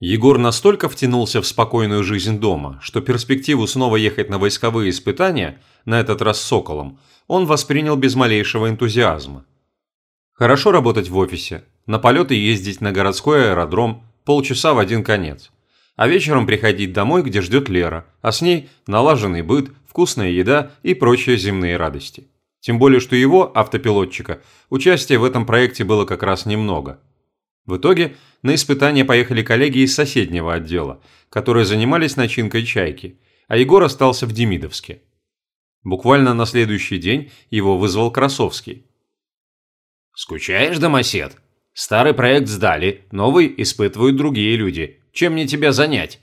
Егор настолько втянулся в спокойную жизнь дома, что перспективу снова ехать на войсковые испытания, на этот раз с Соколом, он воспринял без малейшего энтузиазма. Хорошо работать в офисе, на полеты ездить на городской аэродром, полчаса в один конец. А вечером приходить домой, где ждет Лера, а с ней налаженный быт, вкусная еда и прочие земные радости. Тем более, что его, автопилотчика, участия в этом проекте было как раз немного. В итоге на испытания поехали коллеги из соседнего отдела, которые занимались начинкой чайки, а Егор остался в Демидовске. Буквально на следующий день его вызвал Красовский. «Скучаешь, домосед? Старый проект сдали, новый испытывают другие люди. Чем мне тебя занять?»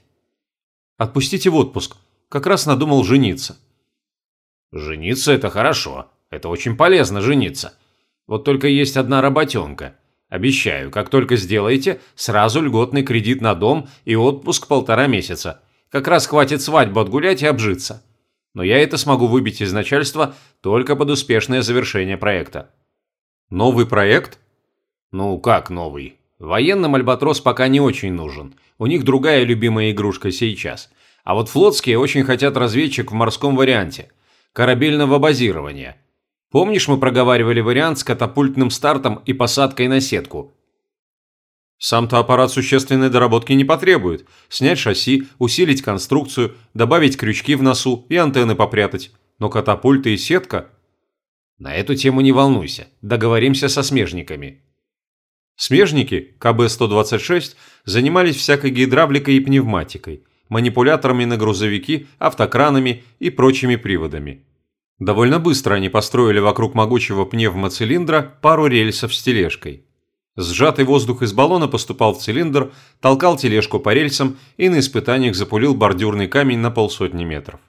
«Отпустите в отпуск. Как раз надумал жениться». «Жениться – это хорошо. Это очень полезно жениться. Вот только есть одна работенка. Обещаю, как только сделаете, сразу льготный кредит на дом и отпуск полтора месяца. Как раз хватит свадьбу отгулять и обжиться. Но я это смогу выбить из начальства только под успешное завершение проекта. Новый проект? Ну, как новый? Военным Альбатрос пока не очень нужен. У них другая любимая игрушка сейчас. А вот флотские очень хотят разведчик в морском варианте. Корабельного базирования – Помнишь, мы проговаривали вариант с катапультным стартом и посадкой на сетку? Сам-то аппарат существенной доработки не потребует. Снять шасси, усилить конструкцию, добавить крючки в носу и антенны попрятать. Но катапульты и сетка... На эту тему не волнуйся. Договоримся со смежниками. Смежники КБ-126 занимались всякой гидравликой и пневматикой, манипуляторами на грузовики, автокранами и прочими приводами. Довольно быстро они построили вокруг могучего пневмоцилиндра пару рельсов с тележкой. Сжатый воздух из баллона поступал в цилиндр, толкал тележку по рельсам и на испытаниях запулил бордюрный камень на полсотни метров.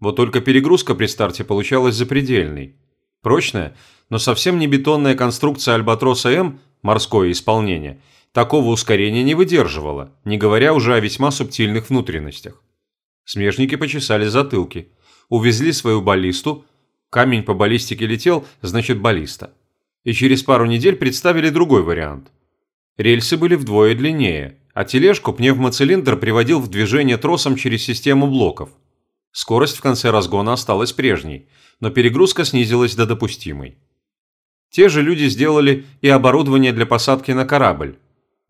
Вот только перегрузка при старте получалась запредельной. Прочная, но совсем не бетонная конструкция Альбатроса М, морское исполнение, такого ускорения не выдерживала, не говоря уже о весьма субтильных внутренностях. Смежники почесали затылки – увезли свою баллисту, камень по баллистике летел, значит баллиста. И через пару недель представили другой вариант. Рельсы были вдвое длиннее, а тележку пневмоцилиндр приводил в движение тросом через систему блоков. Скорость в конце разгона осталась прежней, но перегрузка снизилась до допустимой. Те же люди сделали и оборудование для посадки на корабль.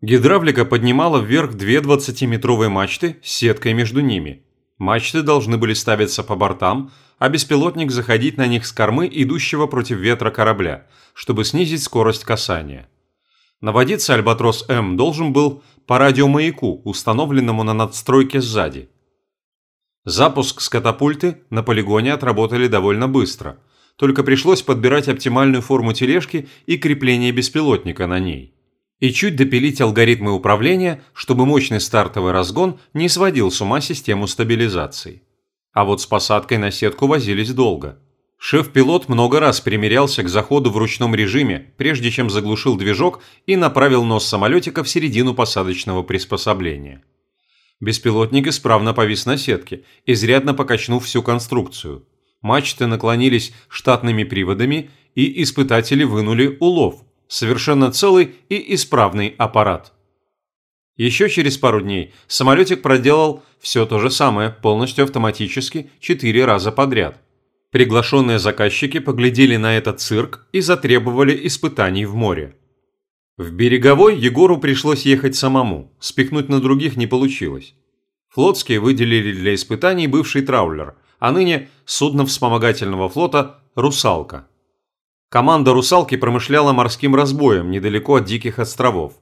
Гидравлика поднимала вверх две 20-метровые мачты с сеткой между ними – Мачты должны были ставиться по бортам, а беспилотник заходить на них с кормы идущего против ветра корабля, чтобы снизить скорость касания. Наводиться Альбатрос М должен был по радиомаяку, установленному на надстройке сзади. Запуск с катапульты на полигоне отработали довольно быстро, только пришлось подбирать оптимальную форму тележки и крепление беспилотника на ней и чуть допилить алгоритмы управления, чтобы мощный стартовый разгон не сводил с ума систему стабилизации. А вот с посадкой на сетку возились долго. Шеф-пилот много раз примерялся к заходу в ручном режиме, прежде чем заглушил движок и направил нос самолетика в середину посадочного приспособления. Беспилотник исправно повис на сетке, изрядно покачнув всю конструкцию. Мачты наклонились штатными приводами, и испытатели вынули улов, совершенно целый и исправный аппарат. Еще через пару дней самолетик проделал все то же самое, полностью автоматически, четыре раза подряд. Приглашенные заказчики поглядели на этот цирк и затребовали испытаний в море. В береговой Егору пришлось ехать самому, спихнуть на других не получилось. Флотские выделили для испытаний бывший траулер, а ныне судно вспомогательного флота «Русалка». Команда «Русалки» промышляла морским разбоем недалеко от Диких островов,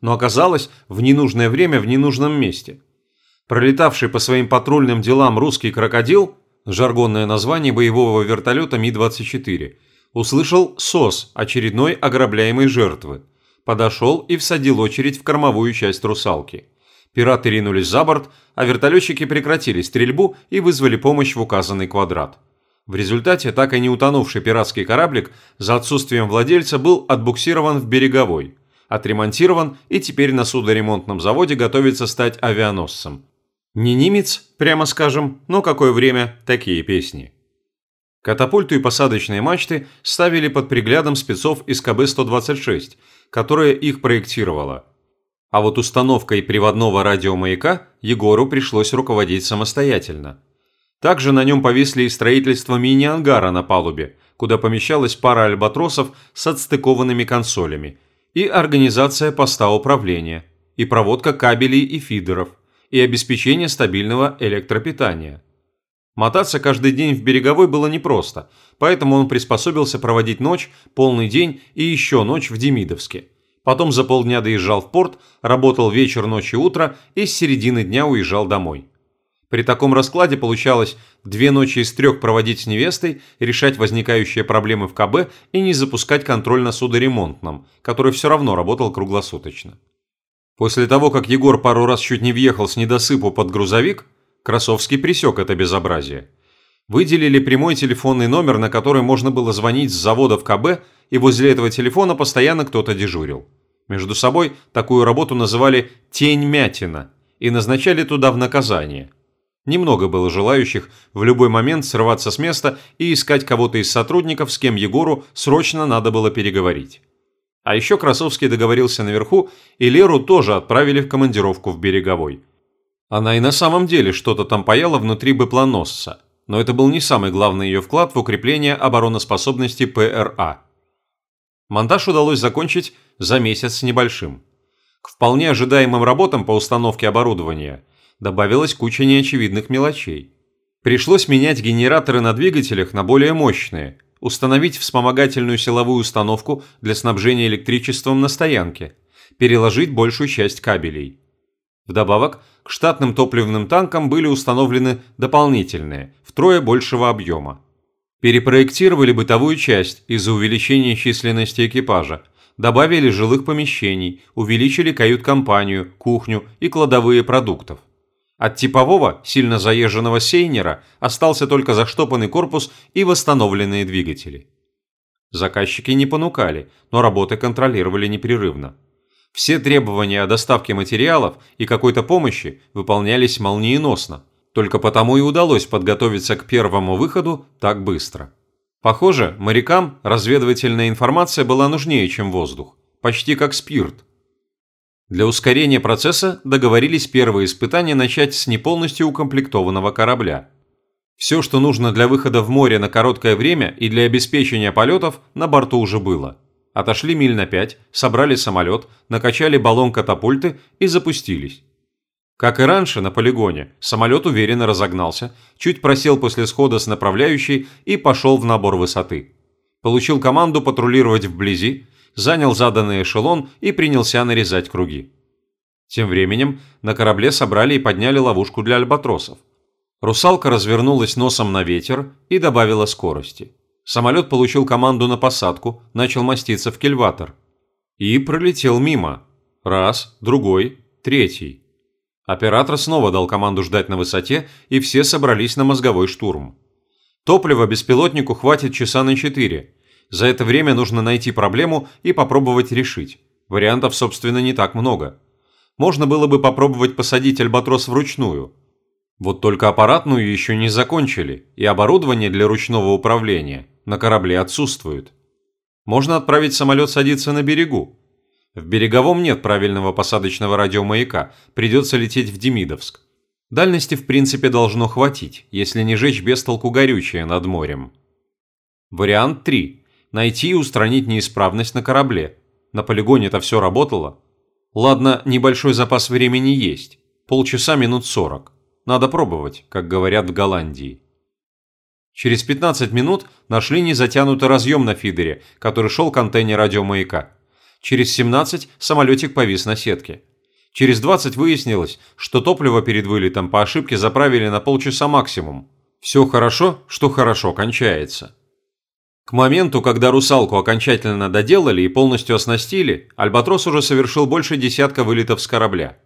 но оказалась в ненужное время в ненужном месте. Пролетавший по своим патрульным делам русский крокодил, жаргонное название боевого вертолета Ми-24, услышал СОС очередной ограбляемой жертвы, подошел и всадил очередь в кормовую часть «Русалки». Пираты ринулись за борт, а вертолетчики прекратили стрельбу и вызвали помощь в указанный квадрат. В результате так и не утонувший пиратский кораблик за отсутствием владельца был отбуксирован в береговой, отремонтирован и теперь на судоремонтном заводе готовится стать авианосцем. Не немец, прямо скажем, но какое время такие песни. Катапульту и посадочные мачты ставили под приглядом спецов из КБ-126, которая их проектировала. А вот установкой приводного радиомаяка Егору пришлось руководить самостоятельно. Также на нем повисли и строительство мини-ангара на палубе, куда помещалась пара альбатросов с отстыкованными консолями, и организация поста управления, и проводка кабелей и фидеров, и обеспечение стабильного электропитания. Мотаться каждый день в береговой было непросто, поэтому он приспособился проводить ночь, полный день и еще ночь в Демидовске – потом за полдня доезжал в порт, работал вечер, ночь и утро и с середины дня уезжал домой. При таком раскладе получалось две ночи из трех проводить с невестой, решать возникающие проблемы в КБ и не запускать контроль на судоремонтном, который все равно работал круглосуточно. После того, как Егор пару раз чуть не въехал с недосыпу под грузовик, Красовский пресек это безобразие. Выделили прямой телефонный номер, на который можно было звонить с завода в КБ, и возле этого телефона постоянно кто-то дежурил. Между собой такую работу называли «тень мятина» и назначали туда в наказание. Немного было желающих в любой момент срываться с места и искать кого-то из сотрудников, с кем Егору срочно надо было переговорить. А еще Красовский договорился наверху, и Леру тоже отправили в командировку в Береговой. Она и на самом деле что-то там паяла внутри быплоносца – но это был не самый главный ее вклад в укрепление обороноспособности ПРА. Монтаж удалось закончить за месяц с небольшим. К вполне ожидаемым работам по установке оборудования добавилась куча неочевидных мелочей. Пришлось менять генераторы на двигателях на более мощные, установить вспомогательную силовую установку для снабжения электричеством на стоянке, переложить большую часть кабелей. Вдобавок, к штатным топливным танкам были установлены дополнительные, втрое большего объема. Перепроектировали бытовую часть из-за увеличения численности экипажа, добавили жилых помещений, увеличили кают-компанию, кухню и кладовые продуктов. От типового, сильно заезженного сейнера остался только заштопанный корпус и восстановленные двигатели. Заказчики не понукали, но работы контролировали непрерывно. Все требования о доставке материалов и какой-то помощи выполнялись молниеносно. Только потому и удалось подготовиться к первому выходу так быстро. Похоже, морякам разведывательная информация была нужнее, чем воздух. Почти как спирт. Для ускорения процесса договорились первые испытания начать с неполностью укомплектованного корабля. Все, что нужно для выхода в море на короткое время и для обеспечения полетов, на борту уже было – Отошли миль на пять, собрали самолет, накачали баллон катапульты и запустились. Как и раньше на полигоне, самолет уверенно разогнался, чуть просел после схода с направляющей и пошел в набор высоты. Получил команду патрулировать вблизи, занял заданный эшелон и принялся нарезать круги. Тем временем на корабле собрали и подняли ловушку для альбатросов. Русалка развернулась носом на ветер и добавила скорости. Самолет получил команду на посадку, начал маститься в кильватор. И пролетел мимо. Раз, другой, третий. Оператор снова дал команду ждать на высоте, и все собрались на мозговой штурм. Топлива беспилотнику хватит часа на четыре. За это время нужно найти проблему и попробовать решить. Вариантов, собственно, не так много. Можно было бы попробовать посадить альбатрос вручную. Вот только аппаратную еще не закончили, и оборудование для ручного управления на корабле отсутствует. Можно отправить самолет садиться на берегу. В береговом нет правильного посадочного радиомаяка, придется лететь в Демидовск. Дальности в принципе должно хватить, если не жечь без толку горючее над морем. Вариант 3. Найти и устранить неисправность на корабле. На полигоне это все работало. Ладно, небольшой запас времени есть. Полчаса минут 40. Надо пробовать, как говорят в Голландии. Через 15 минут нашли незатянутый разъем на фидере, который шел к антенне радиомаяка. Через 17 самолетик повис на сетке. Через 20 выяснилось, что топливо перед вылетом по ошибке заправили на полчаса максимум. Все хорошо, что хорошо кончается. К моменту, когда «Русалку» окончательно доделали и полностью оснастили, «Альбатрос» уже совершил больше десятка вылетов с корабля.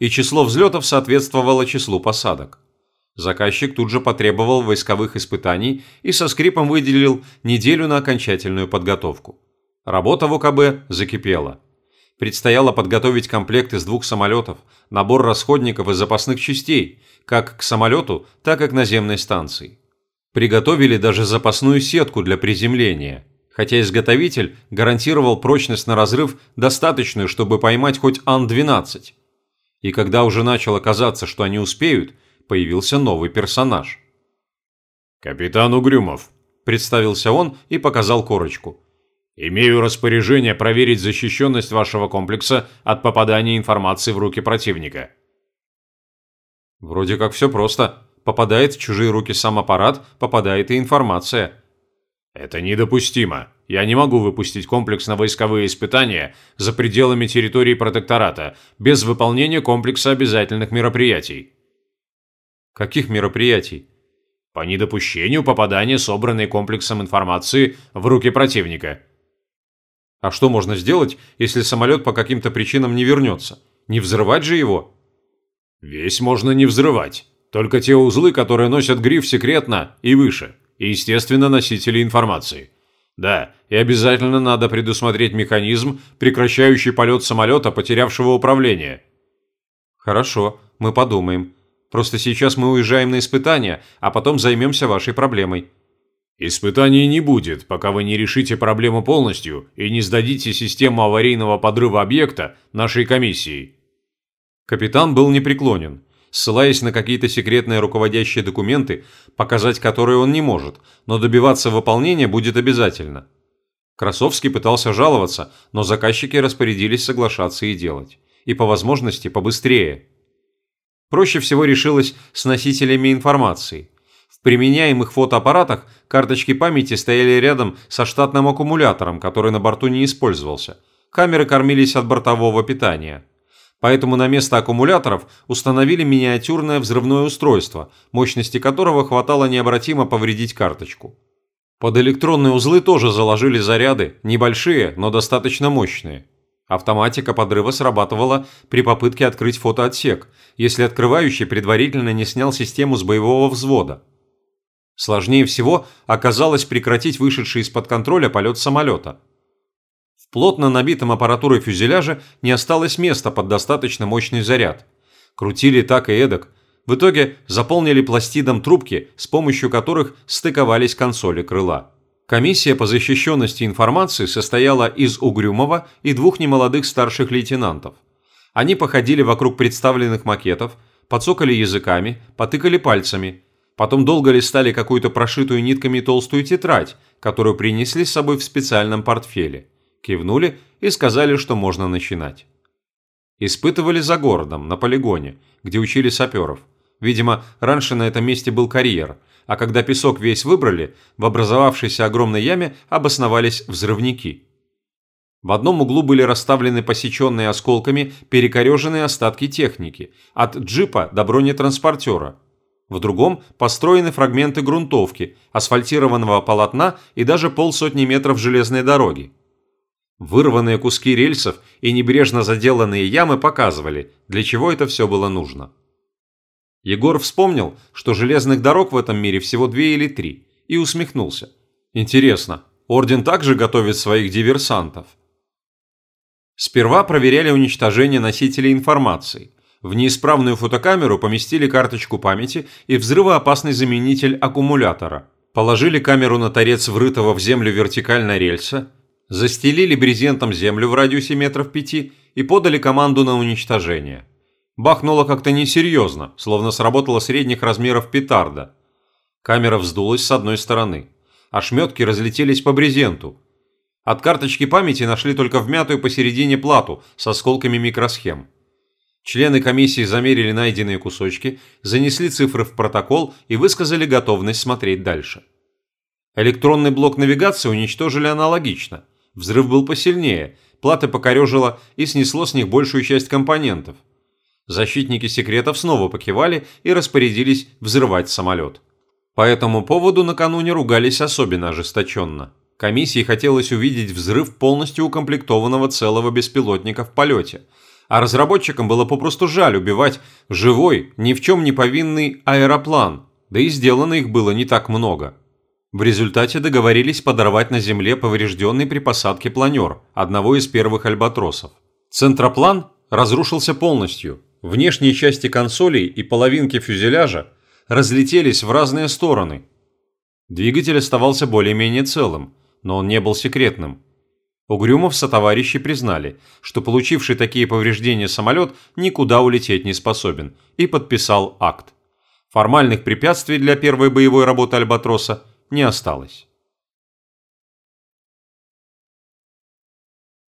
И число взлетов соответствовало числу посадок. Заказчик тут же потребовал войсковых испытаний и со скрипом выделил неделю на окончательную подготовку. Работа в ОКБ закипела. Предстояло подготовить комплект из двух самолетов, набор расходников и запасных частей, как к самолету, так и к наземной станции. Приготовили даже запасную сетку для приземления. хотя изготовитель гарантировал прочность на разрыв достаточную, чтобы поймать хоть Ан-12. И когда уже начало казаться, что они успеют, появился новый персонаж. «Капитан Угрюмов», – представился он и показал корочку. «Имею распоряжение проверить защищенность вашего комплекса от попадания информации в руки противника». Вроде как все просто. Попадает в чужие руки сам аппарат, попадает и информация. Это недопустимо. Я не могу выпустить комплекс на войсковые испытания за пределами территории протектората без выполнения комплекса обязательных мероприятий. Каких мероприятий? По недопущению попадания собранной комплексом информации в руки противника. А что можно сделать, если самолет по каким-то причинам не вернется? Не взрывать же его? Весь можно не взрывать. Только те узлы, которые носят гриф секретно и выше. И, естественно, носители информации. Да, и обязательно надо предусмотреть механизм, прекращающий полет самолета, потерявшего управление. Хорошо, мы подумаем. Просто сейчас мы уезжаем на испытания, а потом займемся вашей проблемой. Испытаний не будет, пока вы не решите проблему полностью и не сдадите систему аварийного подрыва объекта нашей комиссии. Капитан был непреклонен, ссылаясь на какие-то секретные руководящие документы, показать которые он не может, но добиваться выполнения будет обязательно. Красовский пытался жаловаться, но заказчики распорядились соглашаться и делать. И по возможности побыстрее. Проще всего решилось с носителями информации. В применяемых фотоаппаратах карточки памяти стояли рядом со штатным аккумулятором, который на борту не использовался. Камеры кормились от бортового питания. Поэтому на место аккумуляторов установили миниатюрное взрывное устройство, мощности которого хватало необратимо повредить карточку. Под электронные узлы тоже заложили заряды, небольшие, но достаточно мощные. Автоматика подрыва срабатывала при попытке открыть фотоотсек, если открывающий предварительно не снял систему с боевого взвода. Сложнее всего оказалось прекратить вышедший из-под контроля полет самолета – плотно набитом аппаратурой фюзеляже не осталось места под достаточно мощный заряд. Крутили так и эдак. В итоге заполнили пластидом трубки, с помощью которых стыковались консоли крыла. Комиссия по защищенности информации состояла из Угрюмова и двух немолодых старших лейтенантов. Они походили вокруг представленных макетов, подсокали языками, потыкали пальцами, потом долго листали какую-то прошитую нитками толстую тетрадь, которую принесли с собой в специальном портфеле кивнули и сказали, что можно начинать. Испытывали за городом, на полигоне, где учили саперов. Видимо, раньше на этом месте был карьер, а когда песок весь выбрали, в образовавшейся огромной яме обосновались взрывники. В одном углу были расставлены посеченные осколками перекореженные остатки техники, от джипа до бронетранспортера. В другом построены фрагменты грунтовки, асфальтированного полотна и даже полсотни метров железной дороги. Вырванные куски рельсов и небрежно заделанные ямы показывали, для чего это все было нужно. Егор вспомнил, что железных дорог в этом мире всего две или три, и усмехнулся. Интересно, Орден также готовит своих диверсантов? Сперва проверяли уничтожение носителей информации. В неисправную фотокамеру поместили карточку памяти и взрывоопасный заменитель аккумулятора. Положили камеру на торец врытого в землю вертикально рельса, застелили брезентом землю в радиусе метров пяти и подали команду на уничтожение. Бахнуло как-то несерьезно, словно сработала средних размеров петарда. Камера вздулась с одной стороны. Ошметки разлетелись по брезенту. От карточки памяти нашли только вмятую посередине плату с осколками микросхем. Члены комиссии замерили найденные кусочки, занесли цифры в протокол и высказали готовность смотреть дальше. Электронный блок навигации уничтожили аналогично – Взрыв был посильнее, платы покорежило и снесло с них большую часть компонентов. Защитники секретов снова покивали и распорядились взрывать самолет. По этому поводу накануне ругались особенно ожесточенно. Комиссии хотелось увидеть взрыв полностью укомплектованного целого беспилотника в полете. А разработчикам было попросту жаль убивать живой, ни в чем не повинный аэроплан, да и сделано их было не так много. В результате договорились подорвать на земле поврежденный при посадке планер, одного из первых альбатросов. Центроплан разрушился полностью. Внешние части консолей и половинки фюзеляжа разлетелись в разные стороны. Двигатель оставался более-менее целым, но он не был секретным. Угрюмов сотоварищи признали, что получивший такие повреждения самолет никуда улететь не способен, и подписал акт. Формальных препятствий для первой боевой работы «Альбатроса» не осталось.